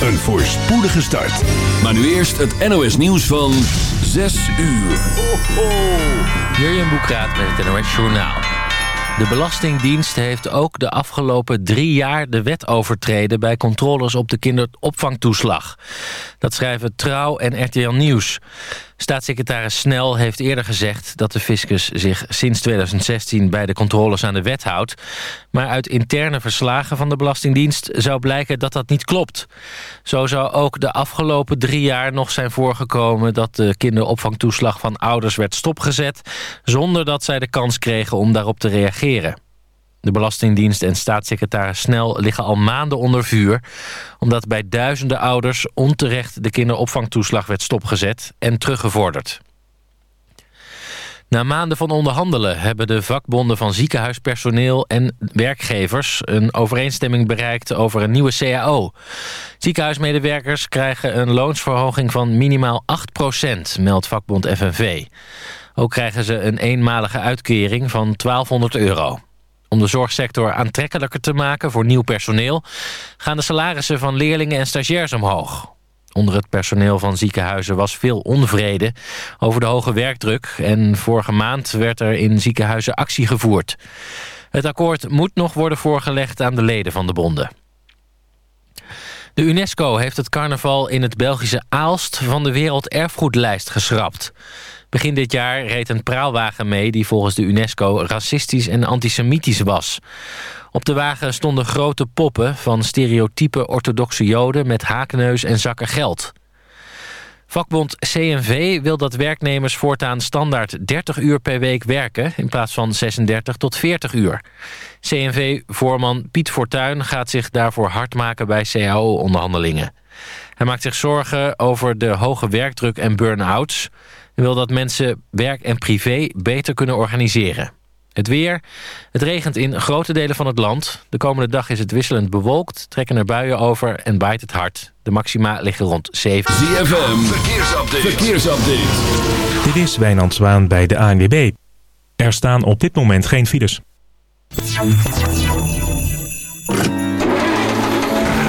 een voorspoedige start. Maar nu eerst het NOS nieuws van 6 uur. Jurjen Boekraat met het NOS Journaal. De Belastingdienst heeft ook de afgelopen drie jaar de wet overtreden... bij controles op de kinderopvangtoeslag. Dat schrijven Trouw en RTL Nieuws. Staatssecretaris Snel heeft eerder gezegd dat de fiscus zich sinds 2016 bij de controles aan de wet houdt. Maar uit interne verslagen van de Belastingdienst zou blijken dat dat niet klopt. Zo zou ook de afgelopen drie jaar nog zijn voorgekomen dat de kinderopvangtoeslag van ouders werd stopgezet zonder dat zij de kans kregen om daarop te reageren. De Belastingdienst en staatssecretaris Snel liggen al maanden onder vuur... omdat bij duizenden ouders onterecht de kinderopvangtoeslag werd stopgezet en teruggevorderd. Na maanden van onderhandelen hebben de vakbonden van ziekenhuispersoneel en werkgevers een overeenstemming bereikt over een nieuwe CAO. Ziekenhuismedewerkers krijgen een loonsverhoging van minimaal 8% meldt vakbond FNV. Ook krijgen ze een eenmalige uitkering van 1200 euro. Om de zorgsector aantrekkelijker te maken voor nieuw personeel... gaan de salarissen van leerlingen en stagiairs omhoog. Onder het personeel van ziekenhuizen was veel onvrede over de hoge werkdruk... en vorige maand werd er in ziekenhuizen actie gevoerd. Het akkoord moet nog worden voorgelegd aan de leden van de bonden. De UNESCO heeft het carnaval in het Belgische Aalst van de werelderfgoedlijst geschrapt. Begin dit jaar reed een praalwagen mee die volgens de UNESCO racistisch en antisemitisch was. Op de wagen stonden grote poppen van stereotype orthodoxe joden met haakneus en zakken geld. Vakbond CNV wil dat werknemers voortaan standaard 30 uur per week werken... in plaats van 36 tot 40 uur. CNV-voorman Piet Fortuyn gaat zich daarvoor hard maken bij CAO-onderhandelingen. Hij maakt zich zorgen over de hoge werkdruk en burn-outs en wil dat mensen werk en privé beter kunnen organiseren. Het weer. Het regent in grote delen van het land. De komende dag is het wisselend bewolkt, trekken er buien over en waait het hard. De maxima liggen rond 7. ZFM, verkeersupdate. verkeersupdate. Dit is Wijnand Zwaan bij de ANWB. Er staan op dit moment geen files.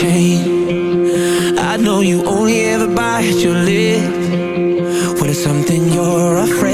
chain. I know you only ever bite your lip When it's something you're afraid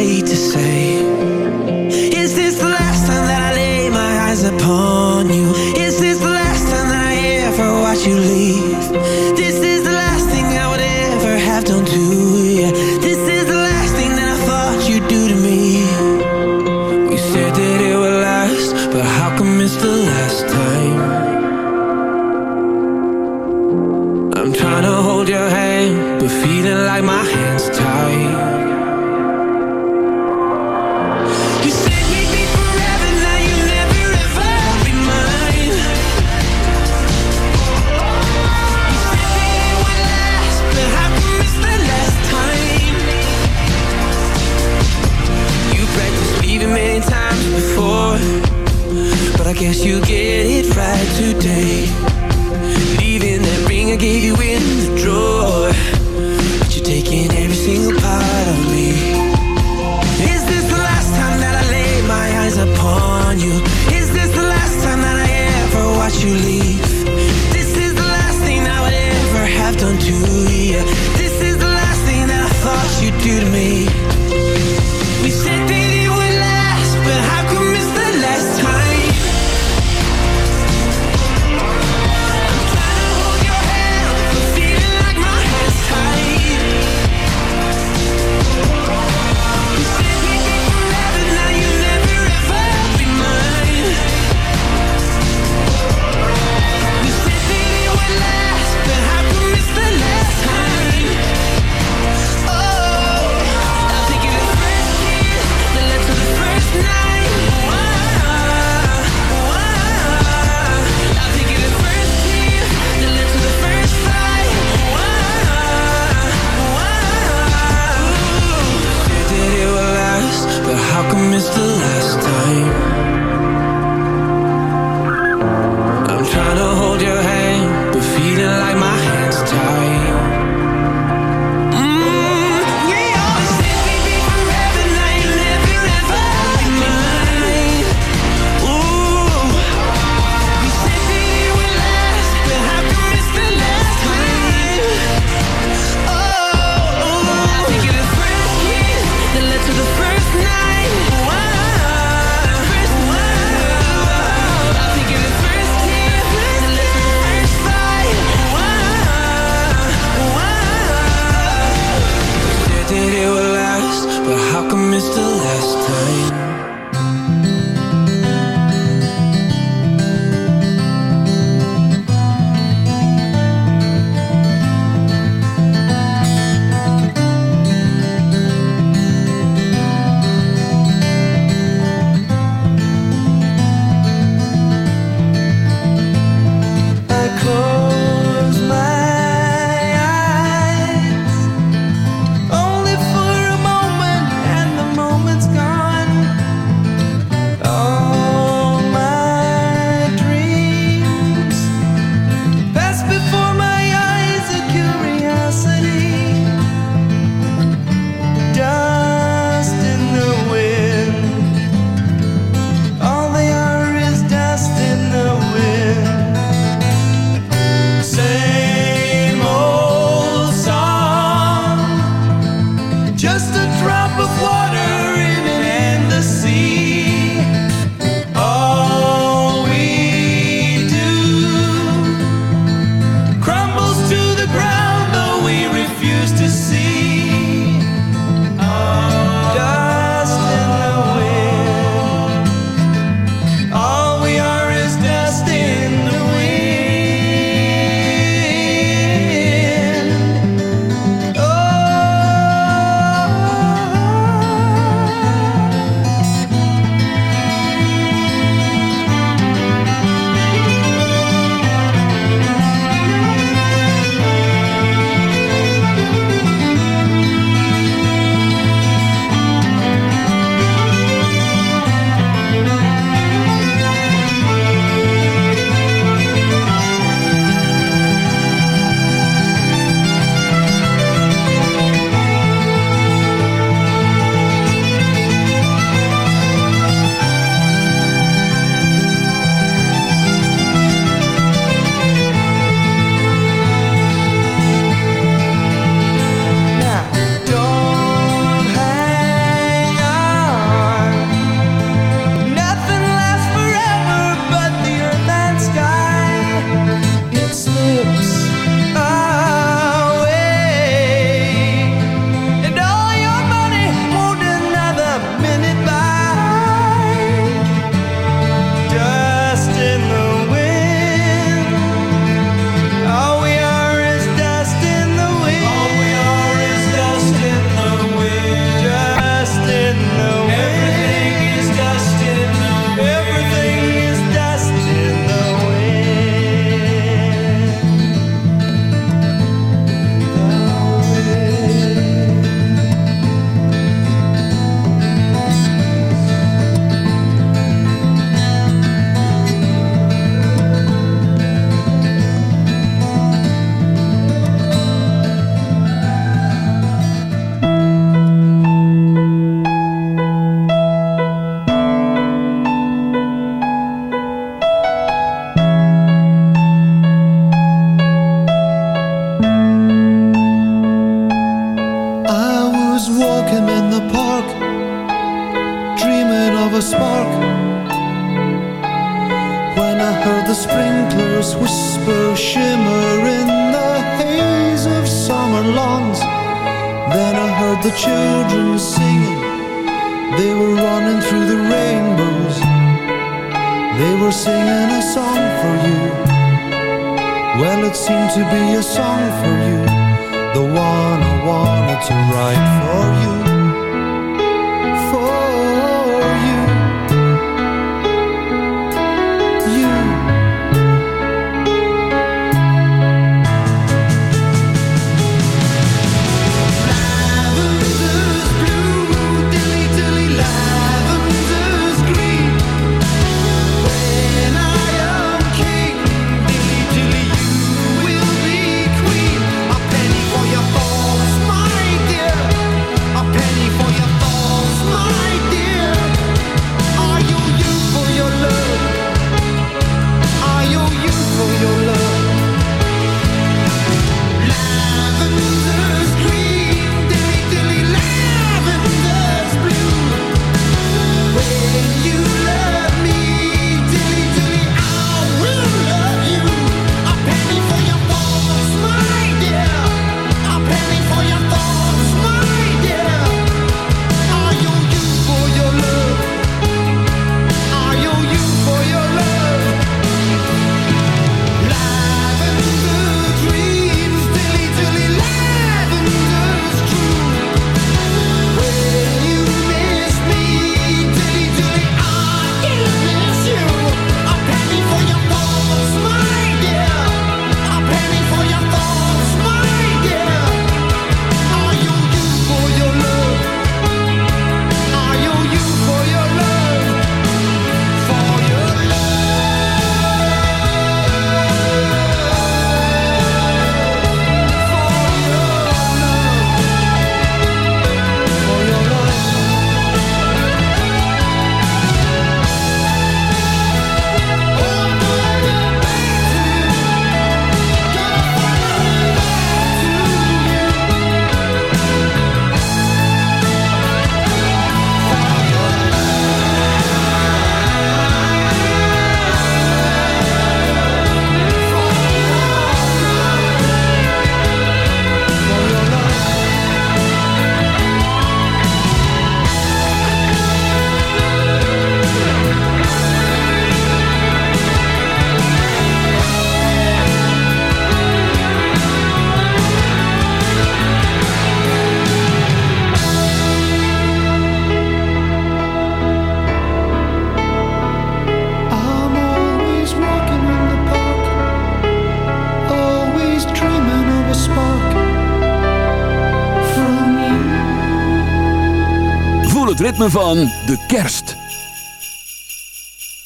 ritme van de kerst.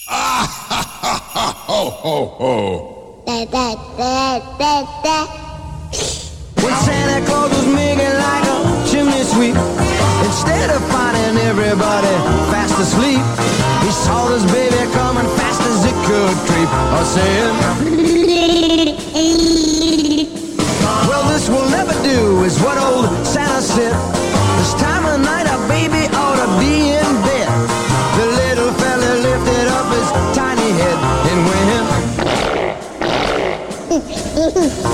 Ah, ha, ha, ha, ho, ho, ho. Da, da, da. When Santa Claus was making like a chimney sweep Instead of finding everybody fast asleep He saw this baby coming fast as it could creep A saying Mm-hmm.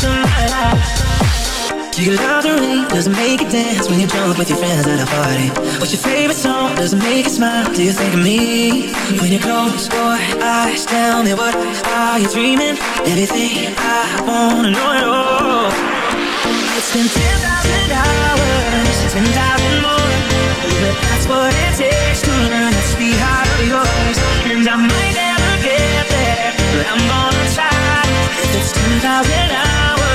Do you love the rain? Does it make you dance when you jump with your friends at a party? What's your favorite song? Does it make you smile? Do you think of me? When you close your eyes, tell me what are you dreaming? Everything I wanna know at all. It's been 10,000 hours, 10,000 more. But that's what it takes to learn that sweetheart of yours. And I might never get there, but I'm gonna try. If it's 10,000 hours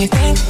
You think.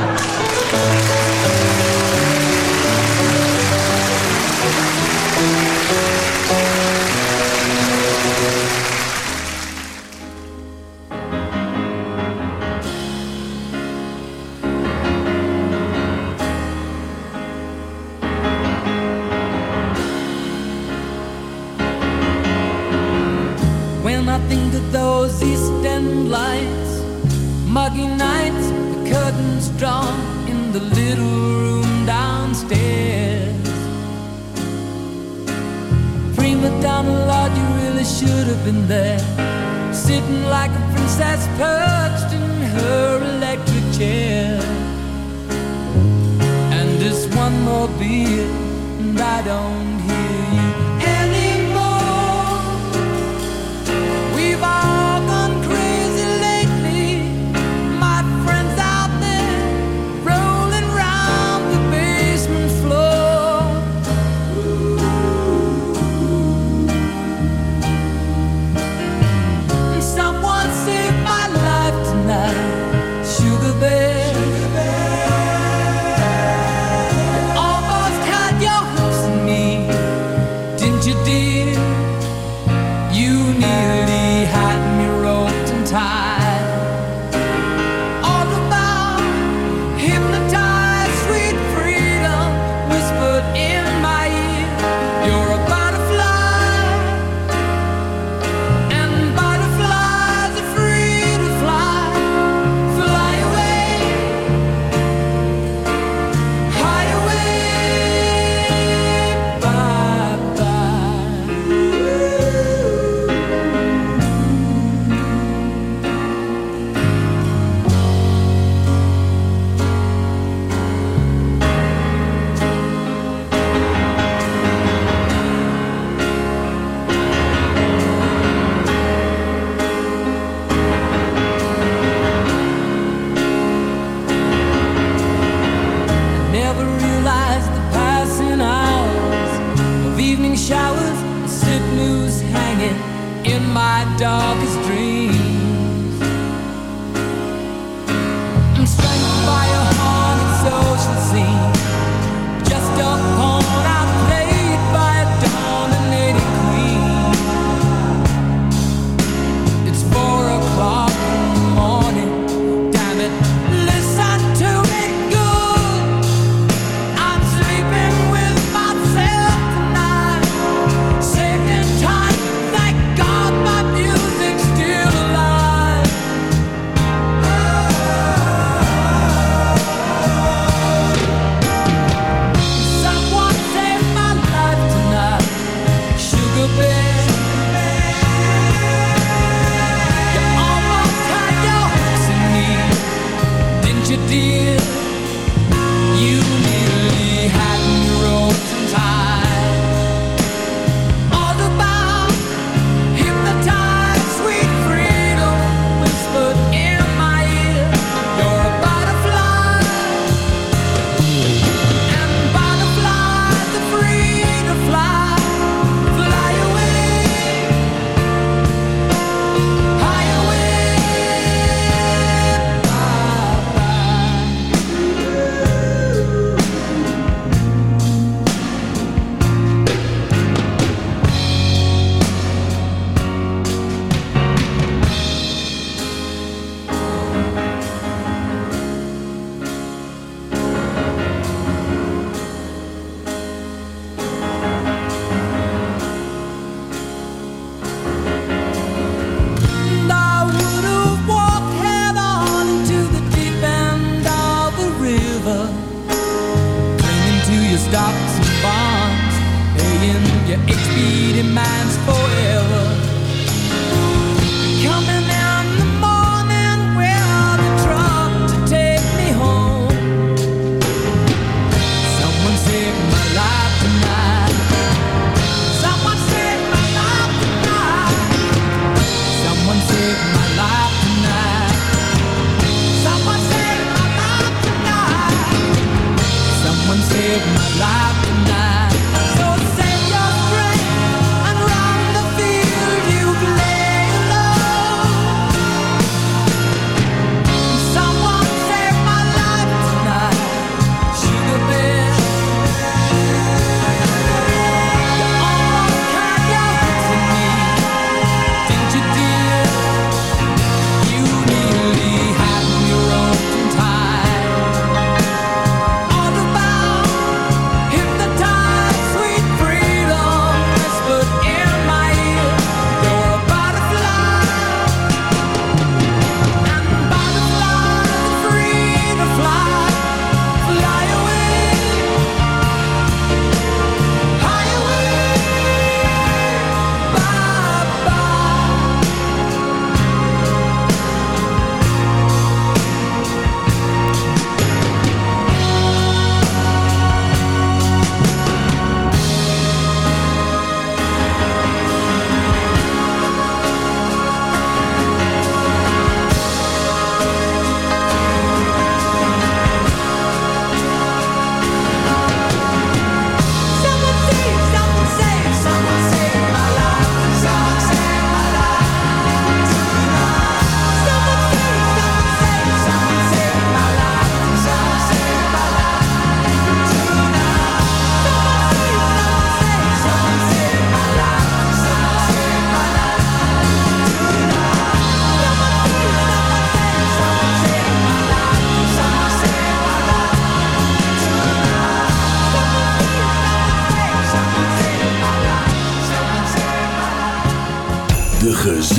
Lord, you really should have been there, sitting like a princess perched in her electric chair. And this one more beer, and I don't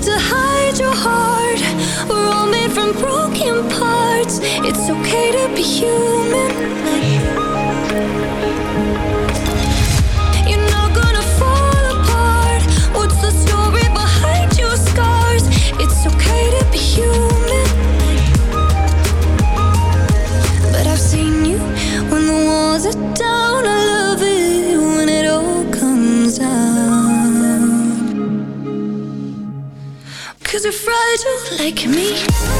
have to hide your heart. We're all made from broken parts. It's okay to be you. don't like me.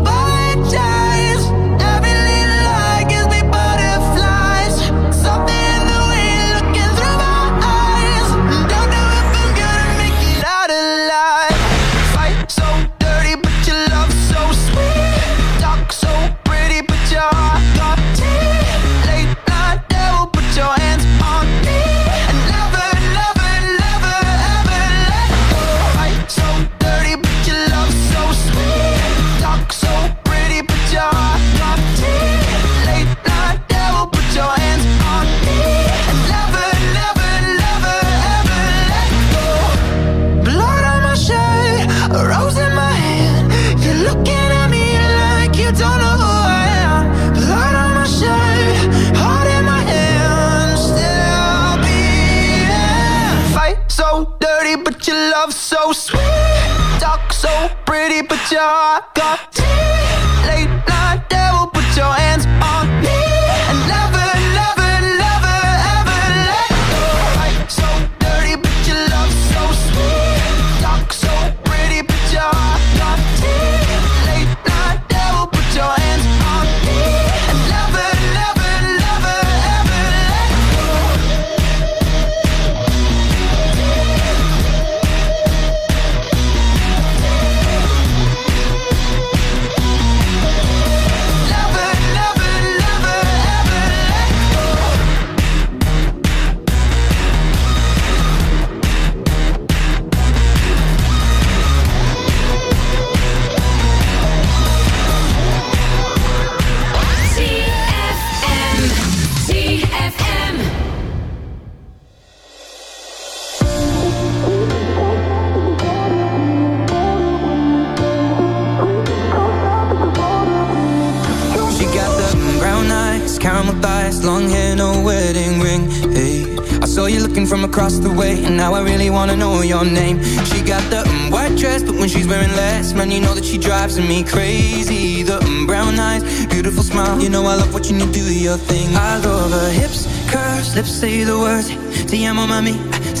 Russia.